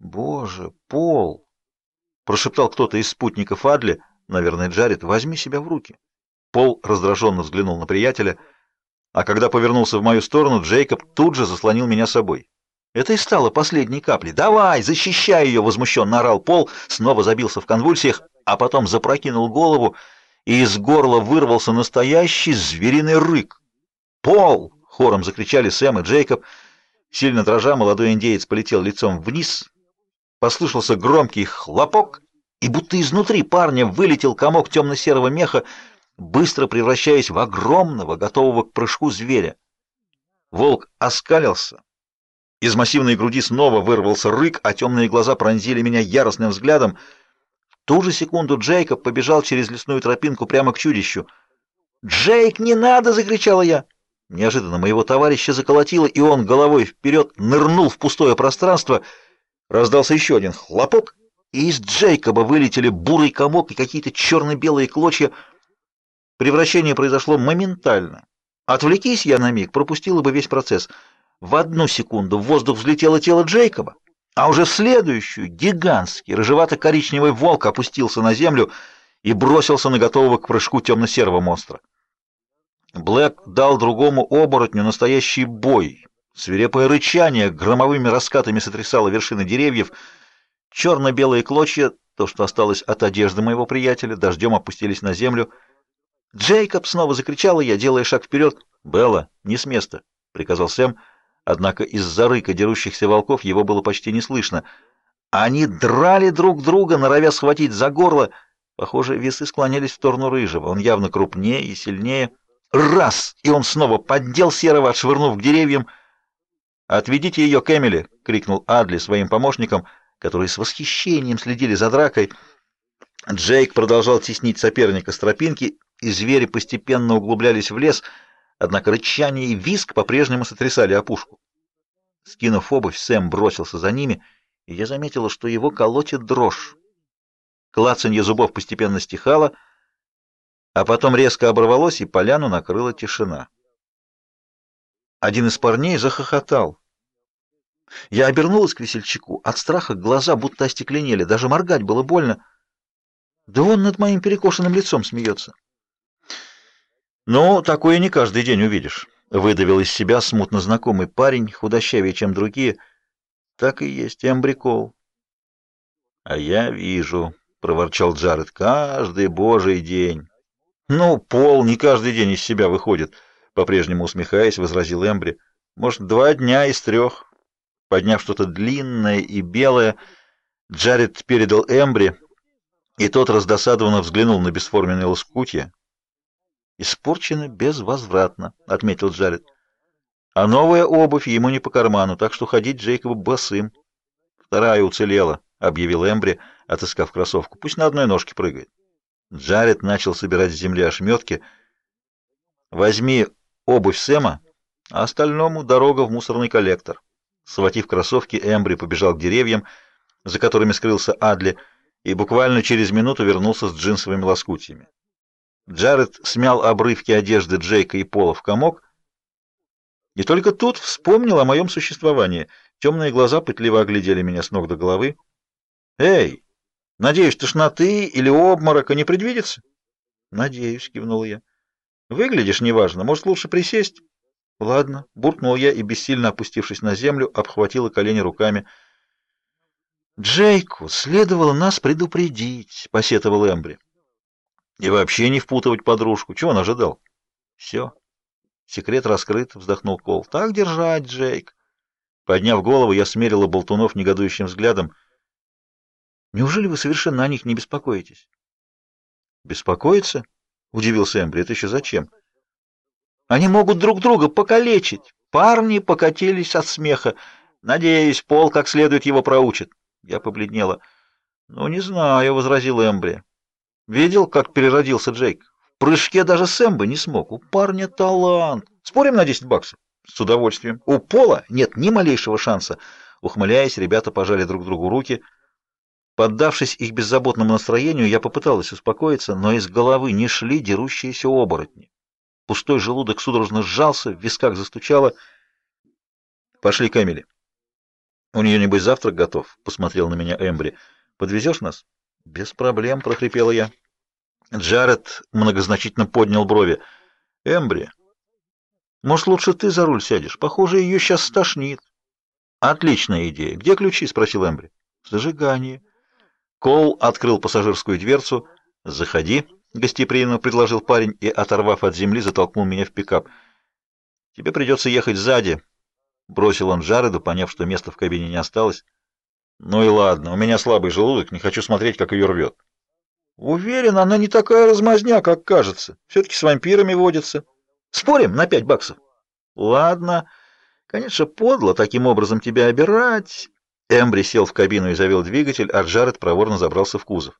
Боже, Пол! Прошептал кто-то из спутников Адли, наверное, Джаред, возьми себя в руки. Пол раздраженно взглянул на приятеля, а когда повернулся в мою сторону, Джейкоб тут же заслонил меня собой. Это и стало последней каплей. «Давай, защищай ее!» — возмущенно орал Пол, снова забился в конвульсиях, а потом запрокинул голову, и из горла вырвался настоящий звериный рык. «Пол!» — хором закричали Сэм и Джейкоб. Сильно дрожа, молодой индеец полетел лицом вниз. Послышался громкий хлопок, и будто изнутри парня вылетел комок темно-серого меха, быстро превращаясь в огромного, готового к прыжку зверя. Волк оскалился. Из массивной груди снова вырвался рык, а темные глаза пронзили меня яростным взглядом. В ту же секунду Джейкоб побежал через лесную тропинку прямо к чудищу. «Джейк, не надо!» — закричала я. Неожиданно моего товарища заколотило, и он головой вперед нырнул в пустое пространство. Раздался еще один хлопок, и из Джейкоба вылетели бурый комок и какие-то черно-белые клочья. Превращение произошло моментально. Отвлекись я на миг, пропустила бы весь процесс. В одну секунду в воздух взлетело тело Джейкоба, а уже в следующую гигантский рыжевато-коричневый волк опустился на землю и бросился на готового к прыжку темно-серого монстра. Блэк дал другому оборотню настоящий бой. Свирепое рычание громовыми раскатами сотрясало вершины деревьев. Черно-белые клочья, то, что осталось от одежды моего приятеля, дождем опустились на землю — «Джейкоб!» — снова закричала я, делая шаг вперед. «Белла, не с места!» — приказал Сэм, однако из-за рыка дерущихся волков его было почти не слышно. Они драли друг друга, норовя схватить за горло. Похоже, весы склонялись в сторону рыжего. Он явно крупнее и сильнее. Раз! И он снова поддел серого, отшвырнув к деревьям. «Отведите ее к Эмили!» — крикнул Адли своим помощникам, которые с восхищением следили за дракой. Джейк продолжал теснить соперника с тропинки, и звери постепенно углублялись в лес, однако рычание и визг по-прежнему сотрясали опушку. Скинув обувь, Сэм бросился за ними, и я заметила, что его колотит дрожь. Клацанье зубов постепенно стихало, а потом резко оборвалось, и поляну накрыла тишина. Один из парней захохотал. Я обернулась к весельчаку. От страха глаза будто остекленели, даже моргать было больно. Да он над моим перекошенным лицом смеется. «Ну, такое не каждый день увидишь», — выдавил из себя смутно знакомый парень, худощавее, чем другие. «Так и есть, эмбрикол». «А я вижу», — проворчал Джаред, — «каждый божий день». «Ну, Пол не каждый день из себя выходит», — по-прежнему усмехаясь, возразил Эмбри. «Может, два дня из трех». Подняв что-то длинное и белое, Джаред передал Эмбри, и тот раздосадованно взглянул на бесформенные лоскутья. «Испорчено безвозвратно», — отметил Джаред. «А новая обувь ему не по карману, так что ходить Джейкобу босым». «Вторая уцелела», — объявил Эмбри, отыскав кроссовку. «Пусть на одной ножке прыгает». Джаред начал собирать с земли ошметки. «Возьми обувь Сэма, а остальному дорога в мусорный коллектор». Схватив кроссовки, Эмбри побежал к деревьям, за которыми скрылся Адли, — и буквально через минуту вернулся с джинсовыми лоскутьями. Джаред смял обрывки одежды Джейка и Пола в комок, и только тут вспомнил о моем существовании. Темные глаза пытливо оглядели меня с ног до головы. «Эй, надеюсь, тошноты или обморока не предвидится?» «Надеюсь», — кивнул я. «Выглядишь неважно. Может, лучше присесть?» «Ладно», — буркнул я и, бессильно опустившись на землю, обхватила колени руками — Джейку следовало нас предупредить, посетовал Эмбри. И вообще не впутывать подружку. Чего он ожидал? Все. Секрет раскрыт, вздохнул Кол. Так держать, Джейк. Подняв голову, я смерила болтунов негодующим взглядом. Неужели вы совершенно о них не беспокоитесь? Беспокоиться? Удивился Эмбри. Это еще зачем? Они могут друг друга покалечить. Парни покатились от смеха. Надеюсь, Пол как следует его проучит. Я побледнела. «Ну, не знаю», — возразил Эмбри. «Видел, как переродился Джейк? В прыжке даже Сэм бы не смог. У парня талант. Спорим на 10 баксов?» «С удовольствием». «У Пола нет ни малейшего шанса». Ухмыляясь, ребята пожали друг другу руки. Поддавшись их беззаботному настроению, я попыталась успокоиться, но из головы не шли дерущиеся оборотни. Пустой желудок судорожно сжался, в висках застучало. «Пошли к Эмили». У нее, небось, завтрак готов, — посмотрел на меня Эмбри. Подвезешь нас? Без проблем, — прохрипела я. Джаред многозначительно поднял брови. Эмбри, может, лучше ты за руль сядешь? Похоже, ее сейчас стошнит. Отличная идея. Где ключи? — спросил Эмбри. Зажигание. Кол открыл пассажирскую дверцу. Заходи, — гостеприимно предложил парень и, оторвав от земли, затолкнул меня в пикап. Тебе придется ехать сзади, — бросил он Джареду, поняв, что места в кабине не осталось. Ну и ладно, у меня слабый желудок, не хочу смотреть, как ее рвет. Уверен, она не такая размазня, как кажется. Все-таки с вампирами водится. Спорим на пять баксов? Ладно. Конечно, подло таким образом тебя обирать. Эмбри сел в кабину и завел двигатель, а Джаред проворно забрался в кузов.